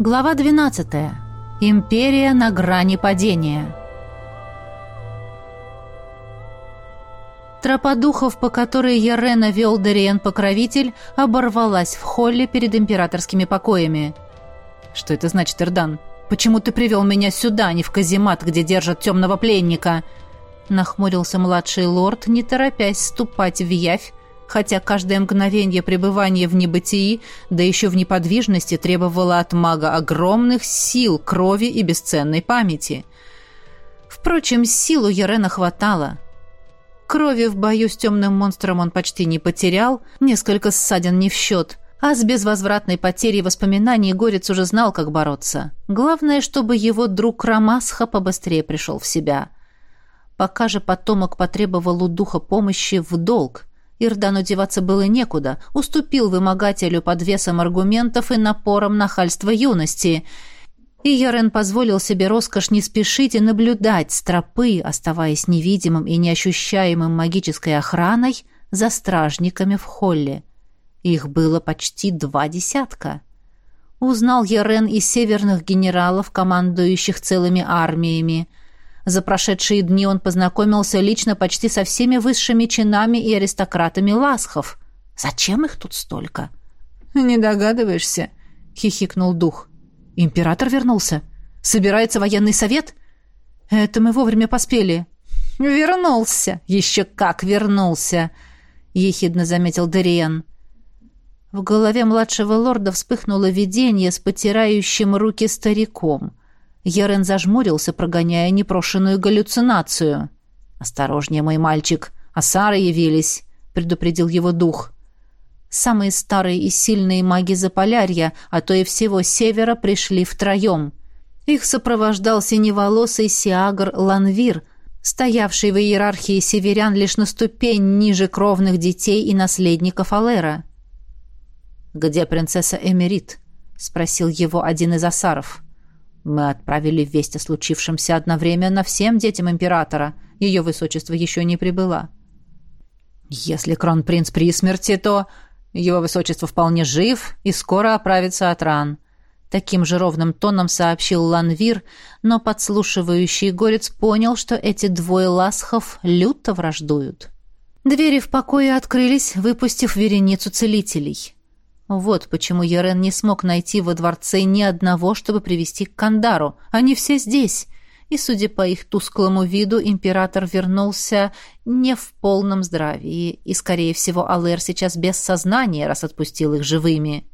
Глава 12. Империя на грани падения. Тропа духов, по которой Ярена вел Дериен-покровитель, оборвалась в холле перед императорскими покоями. «Что это значит, Эрдан? Почему ты привел меня сюда, а не в каземат, где держат темного пленника?» Нахмурился младший лорд, не торопясь ступать в явь, хотя каждое мгновение пребывания в небытии, да еще в неподвижности, требовало от мага огромных сил, крови и бесценной памяти. Впрочем, силу Ярена хватало. Крови в бою с темным монстром он почти не потерял, несколько ссадин не в счет, а с безвозвратной потерей воспоминаний Горец уже знал, как бороться. Главное, чтобы его друг Рамасха побыстрее пришел в себя. Пока же потомок потребовал у духа помощи в долг – Ирдану деваться было некуда, уступил вымогателю под весом аргументов и напором нахальства юности. И Ярен позволил себе роскошь не спешить и наблюдать с тропы, оставаясь невидимым и неощущаемым магической охраной, за стражниками в холле. Их было почти два десятка. Узнал Ярен и северных генералов, командующих целыми армиями – за прошедшие дни он познакомился лично почти со всеми высшими чинами и аристократами Ласхов. Зачем их тут столько? «Не догадываешься?» — хихикнул дух. «Император вернулся? Собирается военный совет?» «Это мы вовремя поспели». «Вернулся! Еще как вернулся!» — ехидно заметил Дериан. В голове младшего лорда вспыхнуло видение с потирающим руки стариком — Ерен зажмурился, прогоняя непрошенную галлюцинацию. «Осторожнее, мой мальчик, асары явились», — предупредил его дух. Самые старые и сильные маги Заполярья, а то и всего севера, пришли втроем. Их сопровождал синеволосый Сиагр Ланвир, стоявший в иерархии северян лишь на ступень ниже кровных детей и наследников Алера. «Где принцесса Эмерит?» — спросил его один из асаров. Мы отправили весть о случившемся одновременно всем детям императора. Ее высочество еще не прибыла. Если кронпринц при смерти, то его высочество вполне жив и скоро оправится от ран. Таким же ровным тоном сообщил Ланвир, но подслушивающий горец понял, что эти двое ласхов люто враждуют. Двери в покое открылись, выпустив вереницу целителей. Вот почему Ярен не смог найти во дворце ни одного, чтобы привести к Кандару. Они все здесь. И, судя по их тусклому виду, император вернулся не в полном здравии, и, скорее всего, Алэр сейчас без сознания, раз отпустил их живыми.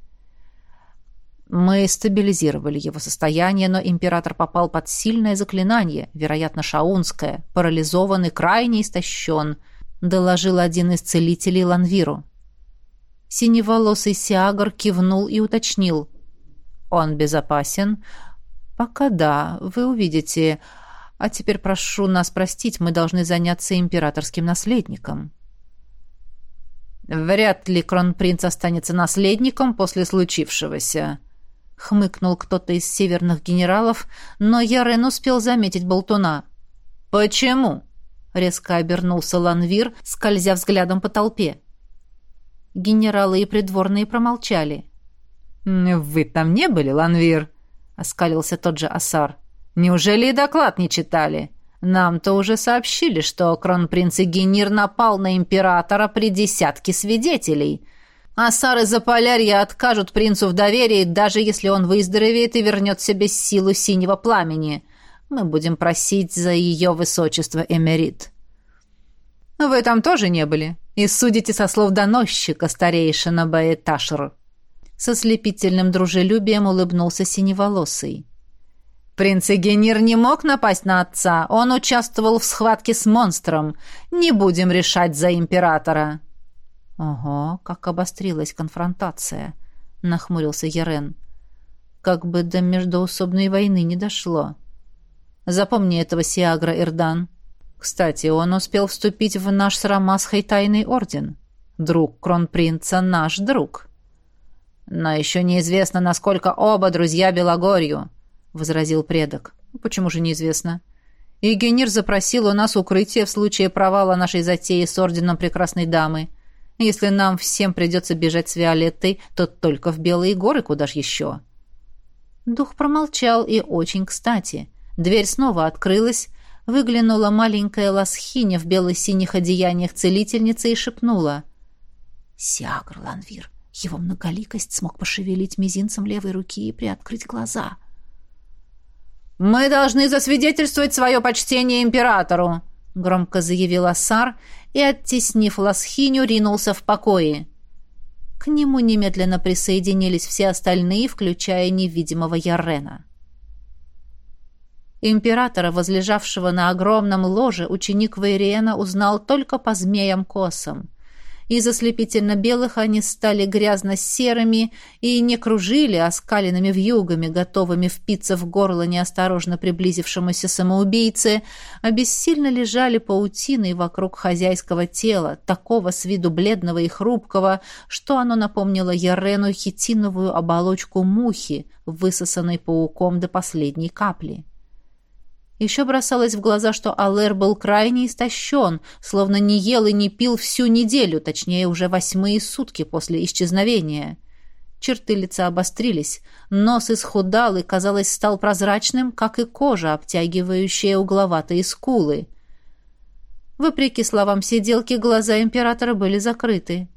Мы стабилизировали его состояние, но император попал под сильное заклинание, вероятно, шаунское, парализован и крайне истощен, доложил один из целителей Ланвиру. Синеволосый Сиагр кивнул и уточнил. «Он безопасен?» «Пока да, вы увидите. А теперь прошу нас простить, мы должны заняться императорским наследником». «Вряд ли кронпринц останется наследником после случившегося», — хмыкнул кто-то из северных генералов, но Ярен успел заметить болтуна. «Почему?» — резко обернулся Ланвир, скользя взглядом по толпе. Генералы и придворные промолчали. «Вы там не были, Ланвир?» — оскалился тот же Асар. «Неужели и доклад не читали? Нам-то уже сообщили, что кронпринц Игенир напал на императора при десятке свидетелей. Асар из Заполярья откажут принцу в доверии, даже если он выздоровеет и вернет себе силу синего пламени. Мы будем просить за ее высочество Эмерит». «Вы там тоже не были?» и судите со слов доносчика, старейшина Баэташр». Со слепительным дружелюбием улыбнулся синеволосый. «Принц Эгенир не мог напасть на отца. Он участвовал в схватке с монстром. Не будем решать за императора». «Ого, как обострилась конфронтация», — нахмурился Ярен. «Как бы до междоусобной войны не дошло. Запомни этого Сиагра Ирдан». Кстати, он успел вступить в наш с Рамасхой тайный орден. Друг кронпринца наш друг. Но еще неизвестно, насколько оба друзья Белогорью, — возразил предок. Почему же неизвестно? Игенир запросил у нас укрытие в случае провала нашей затеи с орденом прекрасной дамы. Если нам всем придется бежать с Виолеттой, то только в Белые горы, куда ж еще?» Дух промолчал и очень кстати. Дверь снова открылась, выглянула маленькая ласхиня в бело-синих одеяниях целительницы и шепнула. «Сиагр, Ланвир, его многоликость смог пошевелить мизинцем левой руки и приоткрыть глаза». «Мы должны засвидетельствовать свое почтение императору», — громко заявил Ассар и, оттеснив ласхиню, ринулся в покое. К нему немедленно присоединились все остальные, включая невидимого Ярена. Императора, возлежавшего на огромном ложе, ученик Вейриена узнал только по змеям-косам. Из ослепительно-белых они стали грязно-серыми и не кружили оскаленными вьюгами, готовыми впиться в горло неосторожно приблизившемуся самоубийце, а бессильно лежали паутиной вокруг хозяйского тела, такого с виду бледного и хрупкого, что оно напомнило Ярену хитиновую оболочку мухи, высосанной пауком до последней капли. Еще бросалось в глаза, что Алэр был крайне истощен, словно не ел и не пил всю неделю, точнее, уже восьмые сутки после исчезновения. Черты лица обострились, нос исхудал и, казалось, стал прозрачным, как и кожа, обтягивающая угловатые скулы. Вопреки словам сиделки, глаза императора были закрыты.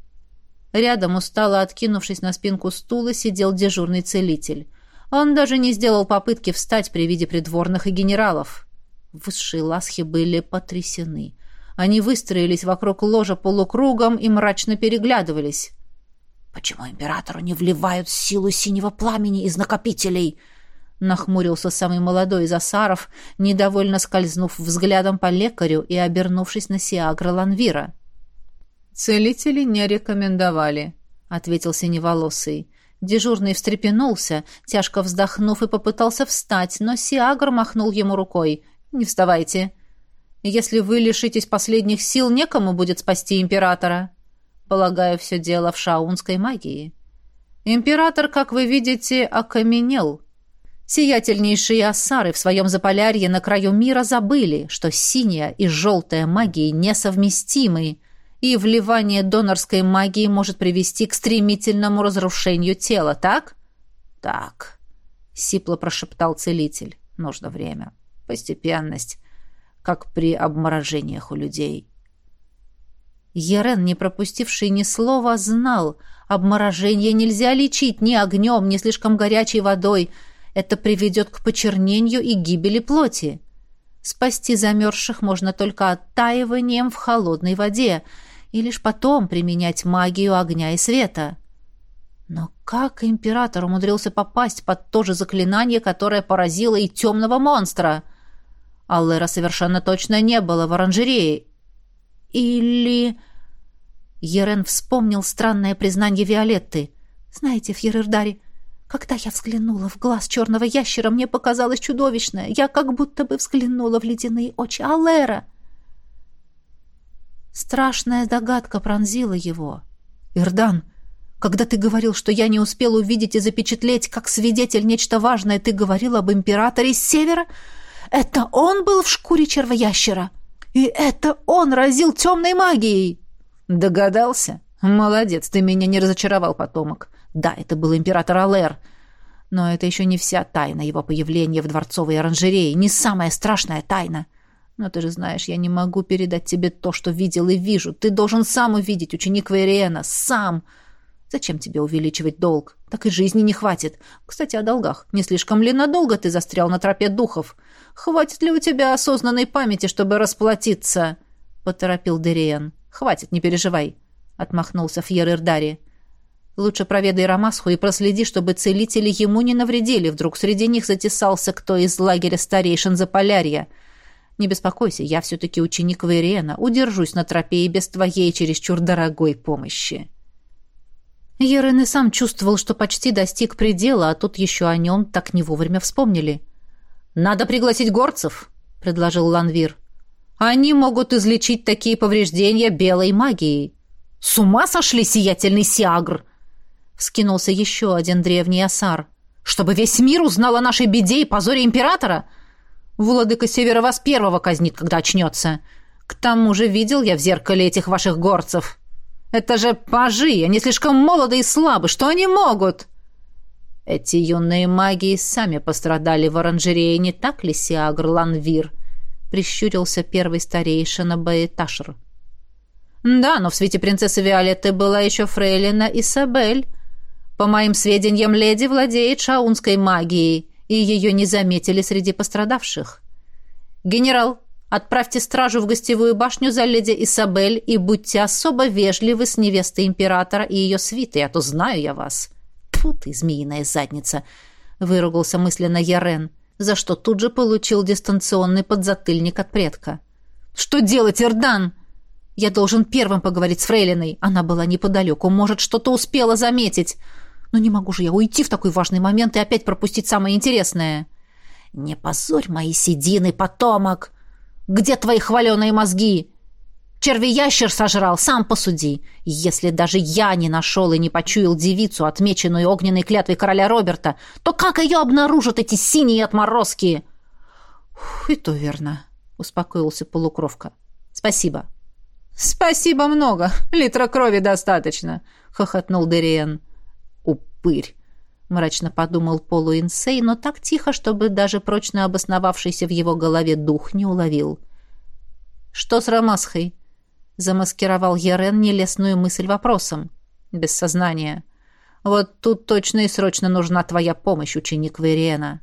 Рядом, устало откинувшись на спинку стула, сидел дежурный целитель. Он даже не сделал попытки встать при виде придворных и генералов. Высшие ласхи были потрясены. Они выстроились вокруг ложа полукругом и мрачно переглядывались. «Почему императору не вливают силу синего пламени из накопителей?» Нахмурился самый молодой из асаров, недовольно скользнув взглядом по лекарю и обернувшись на Сиагра Ланвира. «Целители не рекомендовали», — ответил синеволосый. Дежурный встрепенулся, тяжко вздохнув и попытался встать, но Сиагр махнул ему рукой. «Не вставайте. Если вы лишитесь последних сил, некому будет спасти императора. Полагаю, все дело в шаунской магии. Император, как вы видите, окаменел». Сиятельнейшие ассары в своем заполярье на краю мира забыли, что синяя и желтая магии несовместимы, и вливание донорской магии может привести к стремительному разрушению тела, так? Так, сипло прошептал целитель. Нужно время, постепенность, как при обморожениях у людей. Ерен, не пропустивший ни слова, знал, обморожение нельзя лечить ни огнем, ни слишком горячей водой. Это приведет к почернению и гибели плоти. Спасти замерзших можно только оттаиванием в холодной воде — и лишь потом применять магию огня и света. Но как император умудрился попасть под то же заклинание, которое поразило и темного монстра? Аллера совершенно точно не было в оранжерее. Или... Ерен вспомнил странное признание Виолетты. «Знаете, Фьерердари, когда я взглянула в глаз черного ящера, мне показалось чудовищное. Я как будто бы взглянула в ледяные очи Аллера. Страшная догадка пронзила его. «Ирдан, когда ты говорил, что я не успел увидеть и запечатлеть, как свидетель нечто важное, ты говорил об императоре с севера? Это он был в шкуре червоящера? И это он разил темной магией!» «Догадался? Молодец, ты меня не разочаровал, потомок. Да, это был император Алэр. Но это еще не вся тайна его появления в дворцовой оранжерее, не самая страшная тайна. Но ты же знаешь, я не могу передать тебе то, что видел и вижу. Ты должен сам увидеть, ученик Вейриена, сам. Зачем тебе увеличивать долг? Так и жизни не хватит. Кстати, о долгах. Не слишком ли надолго ты застрял на тропе духов? Хватит ли у тебя осознанной памяти, чтобы расплатиться?» Поторопил Дериен. «Хватит, не переживай», — отмахнулся Фьер Ирдари. «Лучше проведай Рамасху и проследи, чтобы целители ему не навредили. Вдруг среди них затесался кто из лагеря старейшин Заполярья». Не беспокойся, я все-таки ученик Вейрена, удержусь на тропе и без твоей чересчур дорогой помощи». Ерен и сам чувствовал, что почти достиг предела, а тут еще о нем так не вовремя вспомнили. «Надо пригласить горцев», — предложил Ланвир. «Они могут излечить такие повреждения белой магией». «С ума сошли, сиятельный Сиагр!» — вскинулся еще один древний осар. «Чтобы весь мир узнал о нашей беде и позоре императора!» Владыка Севера вас первого казнит, когда очнется. К тому же видел я в зеркале этих ваших горцев. Это же пажи, они слишком молоды и слабы. Что они могут?» Эти юные маги сами пострадали в оранжерее, не так ли, Сиагр Ланвир? Прищурился первый старейшина Баэташер. Да, но в свете принцессы Виолетты была еще фрейлина Исабель. По моим сведениям, леди владеет шаунской магией, и ее не заметили среди пострадавших. Генерал, отправьте стражу в гостевую башню за леди Исабель и будьте особо вежливы с невестой императора и ее свитой, а то знаю я вас. Тьфу ты, змеиная задница!» — выругался мысленно Ярен, за что тут же получил дистанционный подзатыльник от предка. «Что делать, Эрдан?» «Я должен первым поговорить с Фрейлиной. Она была неподалеку, может, что-то успела заметить. Но не могу же я уйти в такой важный момент и опять пропустить самое интересное». «Не позорь мои седины, потомок! Где твои хваленые мозги?» Червеящер сожрал, сам посуди. Если даже я не нашел и не почуял девицу, отмеченную огненной клятвой короля Роберта, то как ее обнаружат эти синие отморозки? — И то верно, — успокоился полукровка. — Спасибо. — Спасибо много. Литра крови достаточно, — хохотнул Дериен. — Упырь. — мрачно подумал полуинсей, но так тихо, чтобы даже прочно обосновавшийся в его голове дух не уловил. «Что с Рамасхой?» Замаскировал Ярен нелестную мысль вопросом. Без сознания. Вот тут точно и срочно нужна твоя помощь, ученик Вериена.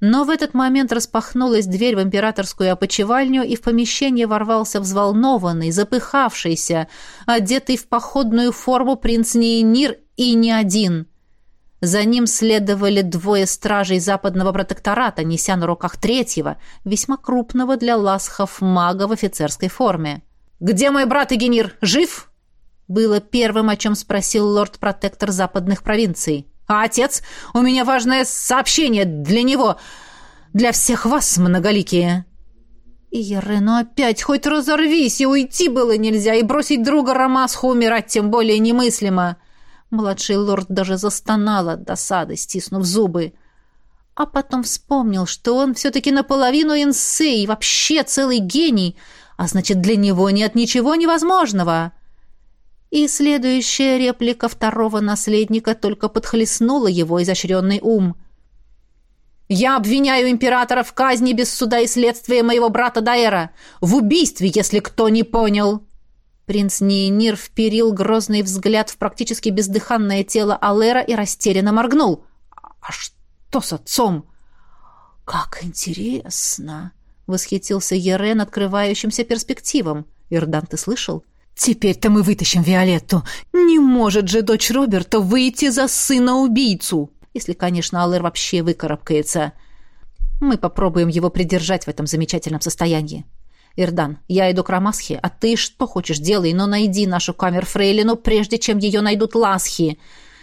Но в этот момент распахнулась дверь в императорскую опочивальню, и в помещение ворвался взволнованный, запыхавшийся, одетый в походную форму принц Нейнир и не один. За ним следовали двое стражей западного протектората, неся на руках третьего, весьма крупного для ласхов мага в офицерской форме. «Где мой брат Игенир? Жив?» Было первым, о чем спросил лорд-протектор западных провинций. «А отец? У меня важное сообщение для него, для всех вас, многоликие!» И Ерену опять хоть разорвись, и уйти было нельзя, и бросить друга Рамасху умирать тем более немыслимо. Младший лорд даже застонал от досады, стиснув зубы. А потом вспомнил, что он все-таки наполовину инсей, вообще целый гений, а значит, для него нет ничего невозможного. И следующая реплика второго наследника только подхлестнула его изощренный ум. «Я обвиняю императора в казни без суда и следствия моего брата Даэра, в убийстве, если кто не понял!» Принц Нейнир вперил грозный взгляд в практически бездыханное тело Алера и растерянно моргнул. «А что с отцом?» «Как интересно!» — восхитился Ерен открывающимся перспективам. «Ирдан, ты слышал?» «Теперь-то мы вытащим Виолетту. Не может же дочь Роберта выйти за сына-убийцу!» Если, конечно, Алэр вообще выкарабкается. Мы попробуем его придержать в этом замечательном состоянии. Ирдан, я иду к Рамасхе, а ты что хочешь делай, но найди нашу камер Фрейлину, прежде чем ее найдут Ласхи.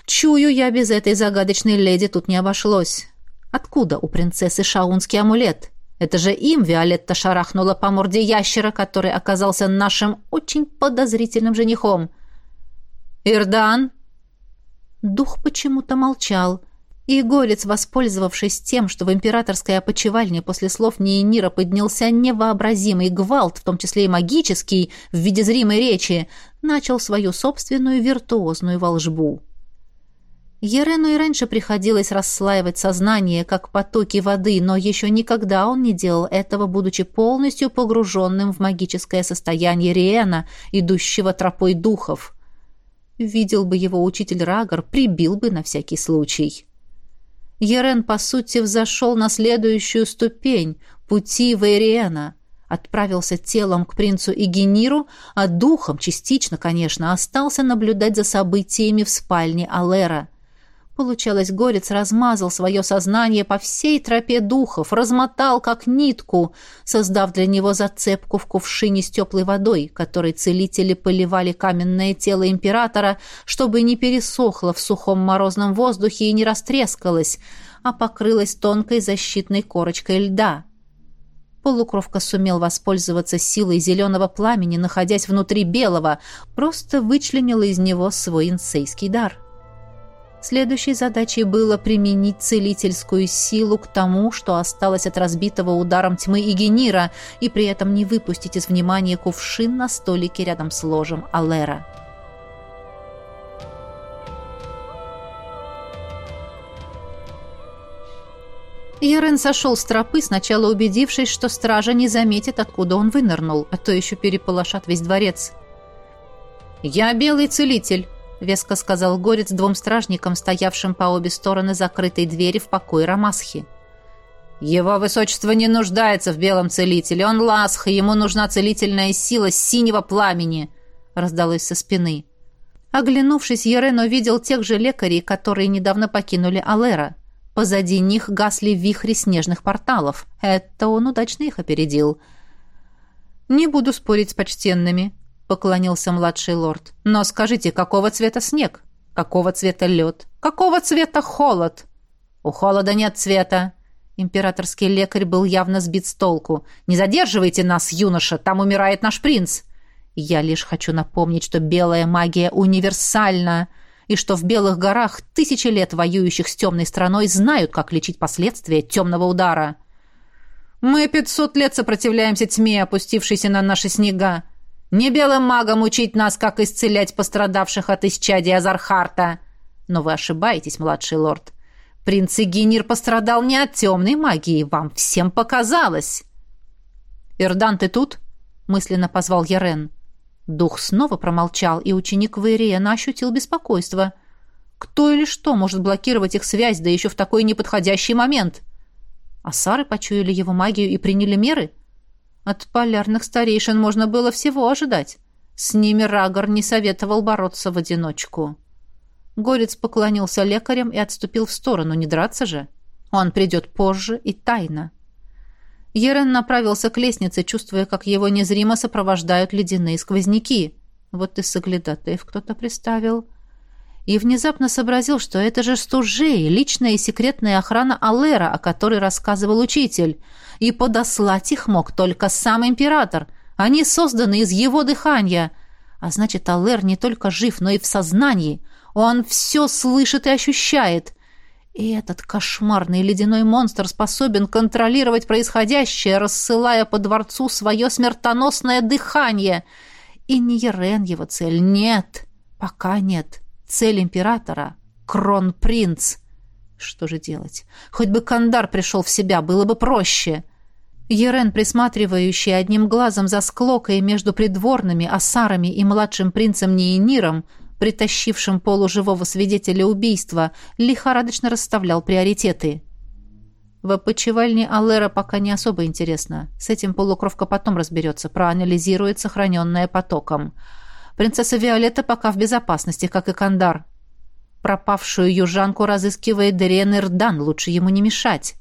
Чую я, без этой загадочной леди тут не обошлось. Откуда у принцессы шаунский амулет? Это же им Виолетта шарахнула по морде ящера, который оказался нашим очень подозрительным женихом. «Ирдан?» Дух почему-то молчал, и Горец, воспользовавшись тем, что в императорской опочивальне после слов Нейнира поднялся невообразимый гвалт, в том числе и магический, в виде зримой речи, начал свою собственную виртуозную волжбу. Ерену и раньше приходилось расслаивать сознание, как потоки воды, но еще никогда он не делал этого, будучи полностью погруженным в магическое состояние Риэна, идущего тропой духов. Видел бы его учитель Рагор, прибил бы на всякий случай. Ерен, по сути, взошел на следующую ступень пути Вейриена, отправился телом к принцу Игениру, а духом, частично, конечно, остался наблюдать за событиями в спальне Алера. Получалось, горец размазал свое сознание по всей тропе духов, размотал как нитку, создав для него зацепку в кувшине с теплой водой, которой целители поливали каменное тело императора, чтобы не пересохло в сухом морозном воздухе и не растрескалось, а покрылось тонкой защитной корочкой льда. Полукровка сумел воспользоваться силой зеленого пламени, находясь внутри белого, просто вычленил из него свой инсейский дар. — Следующей задачей было применить целительскую силу к тому, что осталось от разбитого ударом тьмы и генира, и при этом не выпустить из внимания кувшин на столике рядом с ложем Алера. Ярен сошел с тропы, сначала убедившись, что стража не заметит, откуда он вынырнул, а то еще переполошат весь дворец. «Я белый целитель», — веско сказал Горец двум стражникам, стоявшим по обе стороны закрытой двери в покой Рамасхи. «Его высочество не нуждается в белом целителе. Он ласх, и ему нужна целительная сила синего пламени», — раздалось со спины. Оглянувшись, Ерен увидел тех же лекарей, которые недавно покинули Алера. Позади них гасли вихри снежных порталов. Это он удачно их опередил. «Не буду спорить с почтенными», — поклонился младший лорд. «Но скажите, какого цвета снег? Какого цвета лед? Какого цвета холод?» «У холода нет цвета», Императорский лекарь был явно сбит с толку. «Не задерживайте нас, юноша, там умирает наш принц!» «Я лишь хочу напомнить, что белая магия универсальна, и что в Белых горах тысячи лет воюющих с темной страной знают, как лечить последствия темного удара». «Мы пятьсот лет сопротивляемся тьме, опустившейся на наши снега. Не белым магам учить нас, как исцелять пострадавших от исчадия Азархарта. Но вы ошибаетесь, младший лорд. Принц Игинир пострадал не от темной магии, вам всем показалось. «Ирдан, ты тут?» — мысленно позвал Ярен. Дух снова промолчал, и ученик Вейриена ощутил беспокойство. Кто или что может блокировать их связь, да еще в такой неподходящий момент? А Сары почуяли его магию и приняли меры? От полярных старейшин можно было всего ожидать. С ними Рагор не советовал бороться в одиночку. Горец поклонился лекарям и отступил в сторону, не драться же. Он придет позже и тайно. Ерен направился к лестнице, чувствуя, как его незримо сопровождают ледяные сквозняки. Вот и соглядатаев кто-то приставил. И внезапно сообразил, что это же Стужей, личная и секретная охрана Алера, о которой рассказывал учитель. И подослать их мог только сам император. Они созданы из его дыхания. А значит, Алер не только жив, но и в сознании — он все слышит и ощущает. И этот кошмарный ледяной монстр способен контролировать происходящее, рассылая по дворцу свое смертоносное дыхание. И не Ерен его цель, нет, пока нет. Цель императора — кронпринц. Что же делать? Хоть бы Кандар пришел в себя, было бы проще. Ерен, присматривающий одним глазом за склокой между придворными, осарами и младшим принцем Неениром, притащившим полуживого свидетеля убийства, лихорадочно расставлял приоритеты. В опочивальне Аллера пока не особо интересно. С этим полукровка потом разберется, проанализирует сохраненное потоком. Принцесса Виолетта пока в безопасности, как и Кандар. Пропавшую южанку разыскивает Дериен Ирдан, лучше ему не мешать.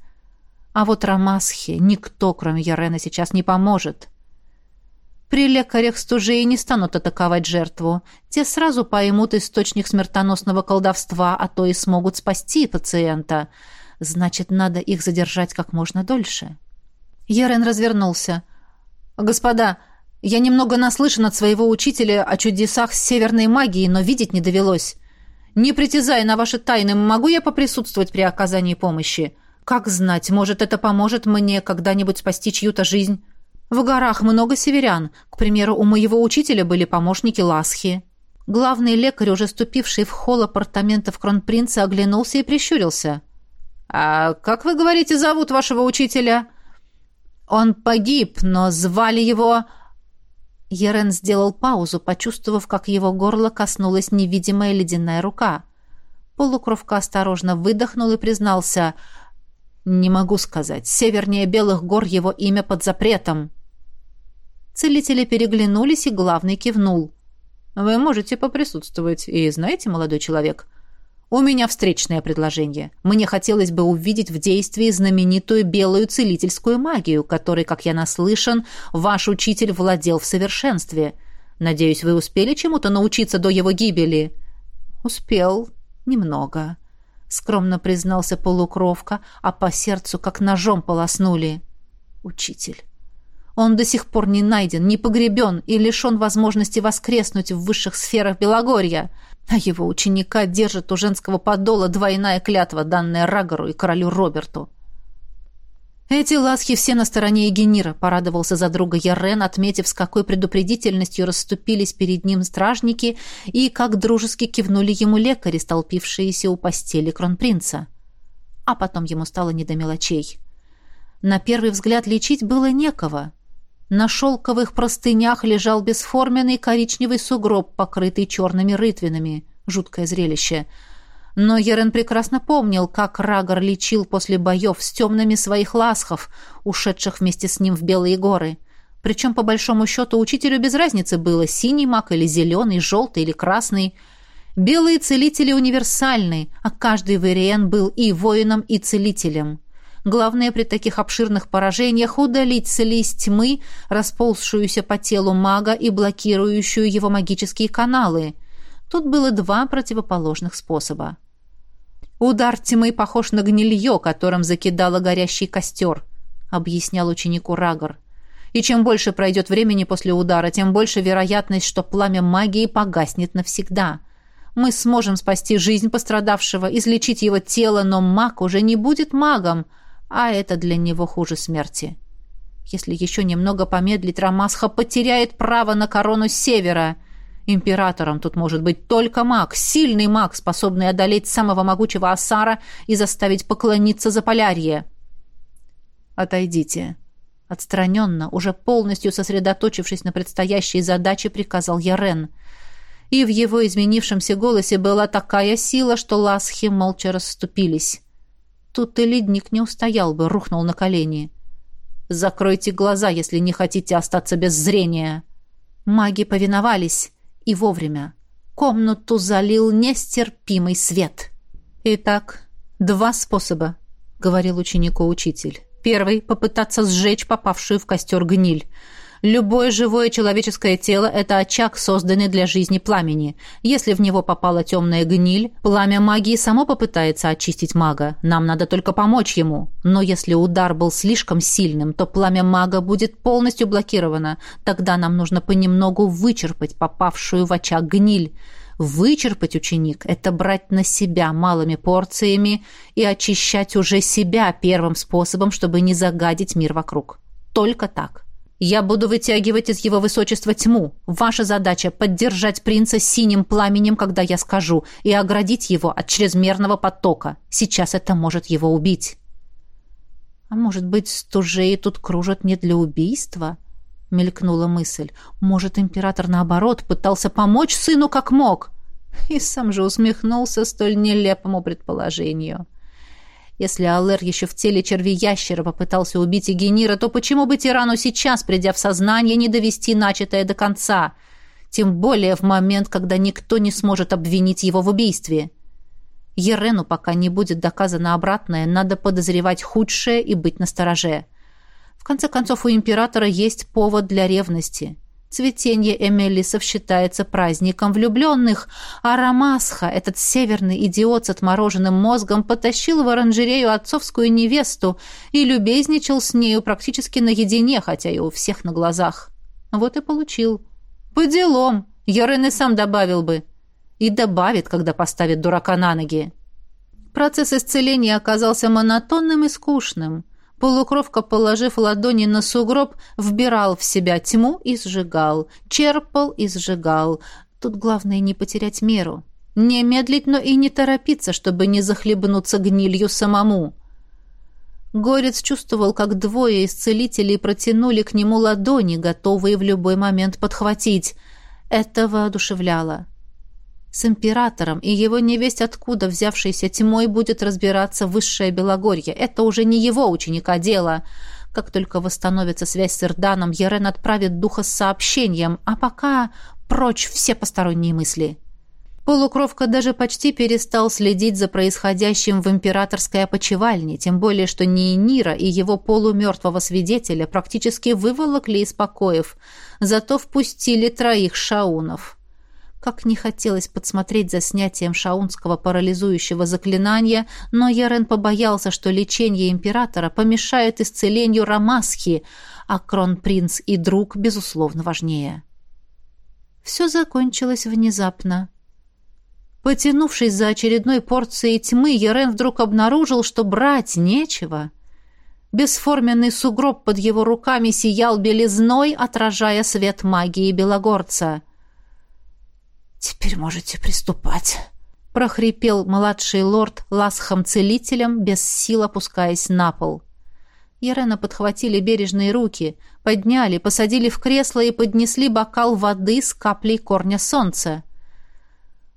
А вот Рамасхе никто, кроме Ярена, сейчас не поможет. При лекарях стужей не станут атаковать жертву. Те сразу поймут источник смертоносного колдовства, а то и смогут спасти пациента. Значит, надо их задержать как можно дольше. Ерен развернулся. «Господа, я немного наслышан от своего учителя о чудесах северной магии, но видеть не довелось. Не притязая на ваши тайны, могу я поприсутствовать при оказании помощи? Как знать, может, это поможет мне когда-нибудь спасти чью-то жизнь?» В горах много северян. К примеру, у моего учителя были помощники Ласхи. Главный лекарь, уже ступивший в холл апартаментов кронпринца, оглянулся и прищурился. «А как вы говорите, зовут вашего учителя?» «Он погиб, но звали его...» Ерен сделал паузу, почувствовав, как его горло коснулась невидимая ледяная рука. Полукровка осторожно выдохнул и признался. «Не могу сказать. Севернее Белых гор его имя под запретом». Целители переглянулись, и главный кивнул. «Вы можете поприсутствовать. И знаете, молодой человек, у меня встречное предложение. Мне хотелось бы увидеть в действии знаменитую белую целительскую магию, которой, как я наслышан, ваш учитель владел в совершенстве. Надеюсь, вы успели чему-то научиться до его гибели?» «Успел. Немного», — скромно признался полукровка, а по сердцу как ножом полоснули. «Учитель». Он до сих пор не найден, не погребен и лишен возможности воскреснуть в высших сферах Белогорья. А его ученика держит у женского подола двойная клятва, данная Рагору и королю Роберту. Эти ласхи все на стороне Егенира, порадовался за друга Ярен, отметив, с какой предупредительностью расступились перед ним стражники и как дружески кивнули ему лекари, столпившиеся у постели кронпринца. а потом ему стало не до мелочей. На первый взгляд лечить было некого. На шелковых простынях лежал бесформенный коричневый сугроб, покрытый черными рытвинами. Жуткое зрелище. Но Ерен прекрасно помнил, как Рагор лечил после боев с темными своих ласхов, ушедших вместе с ним в Белые горы. Причем, по большому счету, учителю без разницы было, синий маг или зеленый, желтый или красный. Белые целители универсальны, а каждый вариант был и воином, и целителем. Главное при таких обширных поражениях удалить слизь тьмы, расползшуюся по телу мага и блокирующую его магические каналы. Тут было два противоположных способа. «Удар тьмы похож на гнилье, которым закидало горящий костер», — объяснял ученику Рагор. «И чем больше пройдет времени после удара, тем больше вероятность, что пламя магии погаснет навсегда». Мы сможем спасти жизнь пострадавшего, излечить его тело, но маг уже не будет магом, а это для него хуже смерти. Если еще немного помедлить, Рамасха потеряет право на корону Севера. Императором тут может быть только маг, сильный маг, способный одолеть самого могучего Асара и заставить поклониться за Полярье. «Отойдите», Отстраненно, уже полностью сосредоточившись на предстоящей задаче, приказал Ярен. И в его изменившемся голосе была такая сила, что ласхи молча расступились. Тут и ледник не устоял бы, рухнул на колени. «Закройте глаза, если не хотите остаться без зрения!» Маги повиновались, и вовремя. Комнату залил нестерпимый свет. «Итак, два способа», — говорил ученику учитель. «Первый — попытаться сжечь попавшую в костер гниль. Любое живое человеческое тело – это очаг, созданный для жизни пламени. Если в него попала темная гниль, пламя магии само попытается очистить мага. Нам надо только помочь ему. Но если удар был слишком сильным, то пламя мага будет полностью блокировано. Тогда нам нужно понемногу вычерпать попавшую в очаг гниль. Вычерпать ученик – это брать на себя малыми порциями и очищать уже себя первым способом, чтобы не загадить мир вокруг. Только так. Я буду вытягивать из его высочества тьму. Ваша задача — поддержать принца синим пламенем, когда я скажу, и оградить его от чрезмерного потока. Сейчас это может его убить». «А может быть, стужеи тут кружат не для убийства?» — мелькнула мысль. «Может, император, наоборот, пытался помочь сыну как мог?» И сам же усмехнулся столь нелепому предположению. Если Алэр еще в теле черви-ящера попытался убить Эгенира, то почему бы тирану сейчас, придя в сознание, не довести начатое до конца? Тем более в момент, когда никто не сможет обвинить его в убийстве. Ерену, пока не будет доказано обратное, надо подозревать худшее и быть настороже. В конце концов, у императора есть повод для ревности. Цветение Эмелисов считается праздником влюбленных, а Рамасха, этот северный идиот с отмороженным мозгом, потащил в оранжерею отцовскую невесту и любезничал с нею практически наедине, хотя и у всех на глазах. Вот и получил. По делам. Ярын и сам добавил бы. И добавит, когда поставит дурака на ноги. Процесс исцеления оказался монотонным и скучным. Полукровка, положив ладони на сугроб, вбирал в себя тьму и сжигал, черпал и сжигал. Тут главное не потерять меру. Не медлить, но и не торопиться, чтобы не захлебнуться гнилью самому. Горец чувствовал, как двое из целителей протянули к нему ладони, готовые в любой момент подхватить. Это воодушевляло. С императором и его невесть откуда взявшейся тьмой будет разбираться высшее Белогорье. Это уже не его ученика дело. Как только восстановится связь с Ирданом, Ерен отправит духа с сообщением, а пока прочь все посторонние мысли. Полукровка даже почти перестал следить за происходящим в императорской опочивальне, тем более, что Нейнира и его полумертвого свидетеля практически выволокли из покоев, зато впустили троих шаунов. Как не хотелось подсмотреть за снятием шаунского парализующего заклинания, но Ярен побоялся, что лечение императора помешает исцелению Рамасхи, а кронпринц и друг, безусловно, важнее. Все закончилось внезапно. Потянувшись за очередной порцией тьмы, Ярен вдруг обнаружил, что брать нечего. Бесформенный сугроб под его руками сиял белизной, отражая свет магии Белогорца — «Теперь можете приступать», — прохрипел младший лорд ласхом-целителем, без сил опускаясь на пол. Ярена подхватили бережные руки, подняли, посадили в кресло и поднесли бокал воды с каплей корня солнца.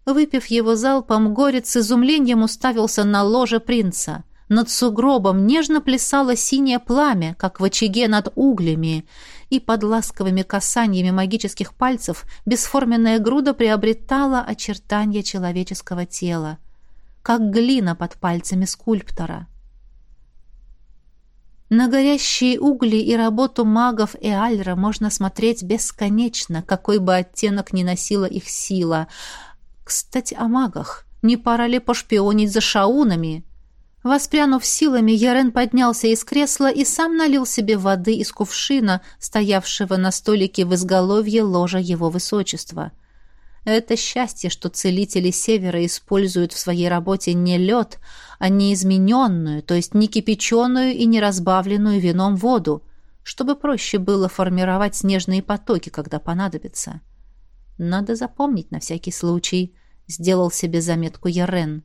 Выпив его залпом, горец с изумлением уставился на ложе принца. Над сугробом нежно плясало синее пламя, как в очаге над углями, и под ласковыми касаниями магических пальцев бесформенная груда приобретала очертания человеческого тела, как глина под пальцами скульптора. На горящие угли и работу магов и Альра можно смотреть бесконечно, какой бы оттенок ни носила их сила. Кстати, о магах. Не пора ли пошпионить за шаунами? Воспрянув силами, Ярен поднялся из кресла и сам налил себе воды из кувшина, стоявшего на столике в изголовье ложа его высочества. Это счастье, что целители Севера используют в своей работе не лед, а не измененную, то есть не кипяченую и не разбавленную вином воду, чтобы проще было формировать снежные потоки, когда понадобится. Надо запомнить на всякий случай, сделал себе заметку Ярен.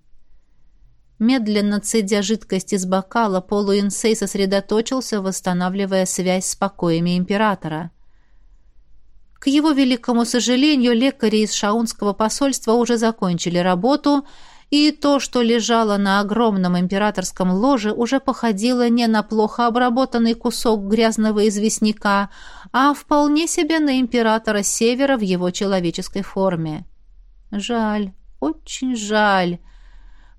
Медленно цедя жидкость из бокала, полуинсей сосредоточился, восстанавливая связь с покоями императора. К его великому сожалению, лекари из шаунского посольства уже закончили работу, и то, что лежало на огромном императорском ложе, уже походило не на плохо обработанный кусок грязного известняка, а вполне себе на императора Севера в его человеческой форме. Жаль, очень жаль.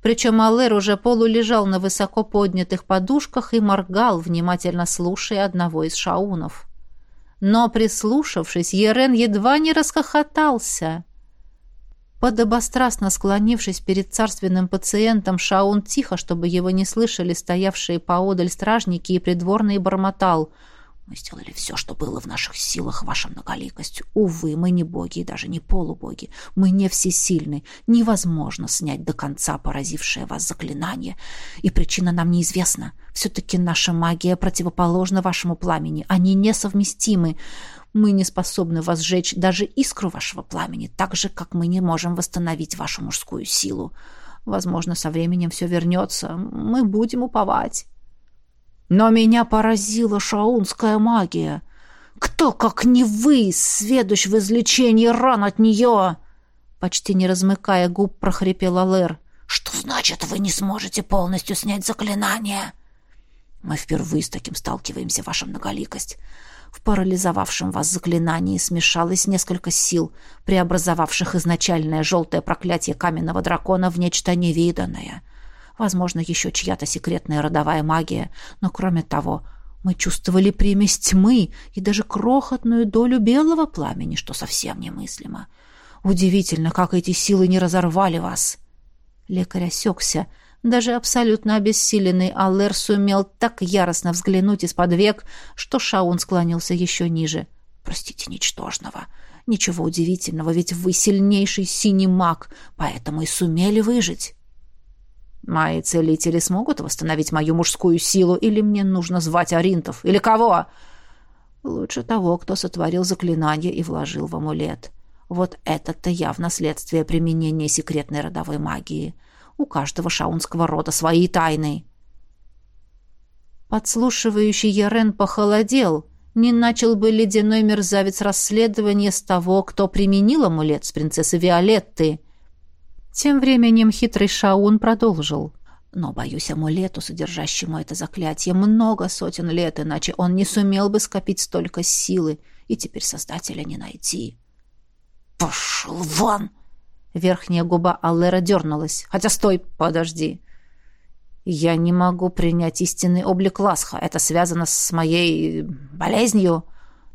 Причем Алэр уже полулежал на высоко поднятых подушках и моргал, внимательно слушая одного из шаунов. Но, прислушавшись, Ерен едва не расхохотался. Подобострастно склонившись перед царственным пациентом, Шаун тихо, чтобы его не слышали стоявшие поодаль стражники и придворные бормотал — мы сделали все, что было в наших силах, ваша многоликость. Увы, мы не боги и даже не полубоги. Мы не всесильны. Невозможно снять до конца поразившее вас заклинание. И причина нам неизвестна. Все-таки наша магия противоположна вашему пламени. Они несовместимы. Мы не способны возжечь даже искру вашего пламени, так же, как мы не можем восстановить вашу мужскую силу. Возможно, со временем все вернется. Мы будем уповать. Но меня поразила шаунская магия. Кто, как не вы, сведущ в излечении ран от нее?» Почти не размыкая губ, прохрипел Алэр. «Что значит, вы не сможете полностью снять заклинание?» «Мы впервые с таким сталкиваемся, ваша многоликость. В парализовавшем вас заклинании смешалось несколько сил, преобразовавших изначальное желтое проклятие каменного дракона в нечто невиданное. Возможно, еще чья-то секретная родовая магия. Но кроме того, мы чувствовали примесь тьмы и даже крохотную долю белого пламени, что совсем немыслимо. Удивительно, как эти силы не разорвали вас. Лекарь осекся. Даже абсолютно обессиленный Аллер сумел так яростно взглянуть из-под век, что Шаун склонился еще ниже. «Простите, ничтожного. Ничего удивительного, ведь вы сильнейший синий маг, поэтому и сумели выжить». Мои целители смогут восстановить мою мужскую силу, или мне нужно звать Аринтов? Или кого? Лучше того, кто сотворил заклинание и вложил в амулет. Вот это-то явно следствие применения секретной родовой магии. У каждого шаунского рода свои тайны. Подслушивающий Ярен похолодел. Не начал бы ледяной мерзавец расследование с того, кто применил амулет с принцессы Виолетты. Тем временем хитрый Шаун продолжил. Но, боюсь, амулету, содержащему это заклятие, много сотен лет, иначе он не сумел бы скопить столько силы, и теперь Создателя не найти. «Пошел вон!» Верхняя губа Аллера дернулась. «Хотя стой, подожди!» «Я не могу принять истинный облик Ласха. Это связано с моей болезнью?»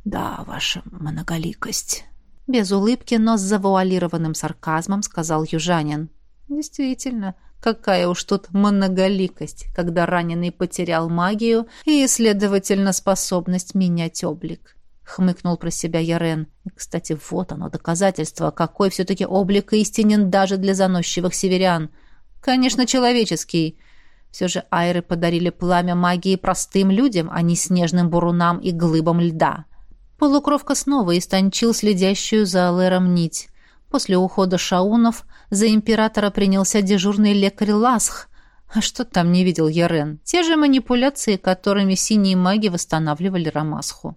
«Да, ваша многоликость». Без улыбки, но с завуалированным сарказмом сказал южанин. Действительно, какая уж тут многоликость, когда раненый потерял магию и, следовательно, способность менять облик. Хмыкнул про себя Ярен. И, кстати, вот оно, доказательство, какой все-таки облик истинен даже для заносчивых северян. Конечно, человеческий. Все же айры подарили пламя магии простым людям, а не снежным бурунам и глыбам льда. Полукровка снова истончил следящую за Алэром нить. После ухода шаунов за императора принялся дежурный лекарь Ласх. А что там не видел Ярен? Те же манипуляции, которыми синие маги восстанавливали Рамасху.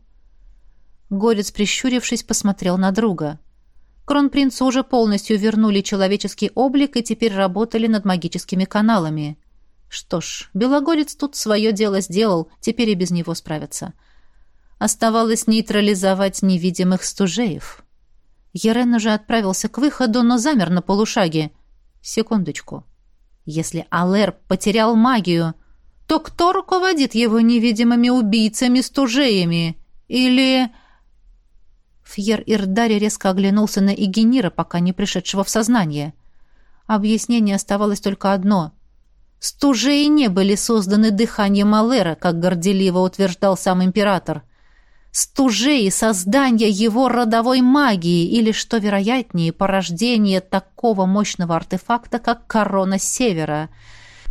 Горец, прищурившись, посмотрел на друга. Кронпринцу уже полностью вернули человеческий облик и теперь работали над магическими каналами. Что ж, Белогорец тут свое дело сделал, теперь и без него справятся. Оставалось нейтрализовать невидимых стужеев. Ерен уже отправился к выходу, но замер на полушаге. Секундочку. Если Алэр потерял магию, то кто руководит его невидимыми убийцами-стужеями? Или... Фьер Ирдари резко оглянулся на Игенира, пока не пришедшего в сознание. Объяснение оставалось только одно. Стужеи не были созданы дыханием Алера, как горделиво утверждал сам император — стужей создания его родовой магии или, что вероятнее, порождение такого мощного артефакта, как корона Севера.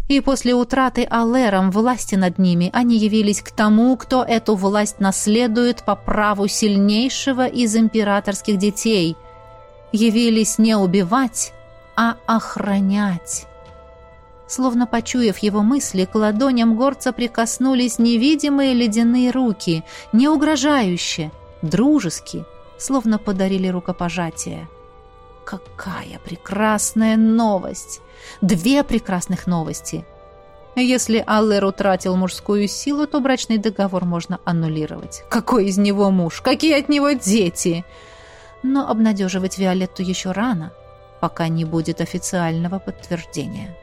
И после утраты Алером власти над ними они явились к тому, кто эту власть наследует по праву сильнейшего из императорских детей. Явились не убивать, а охранять. Словно почуяв его мысли, к ладоням горца прикоснулись невидимые ледяные руки, не угрожающие, дружеские, словно подарили рукопожатие. Какая прекрасная новость! Две прекрасных новости! Если Аллер утратил мужскую силу, то брачный договор можно аннулировать. Какой из него муж? Какие от него дети? Но обнадеживать Виолетту еще рано, пока не будет официального подтверждения.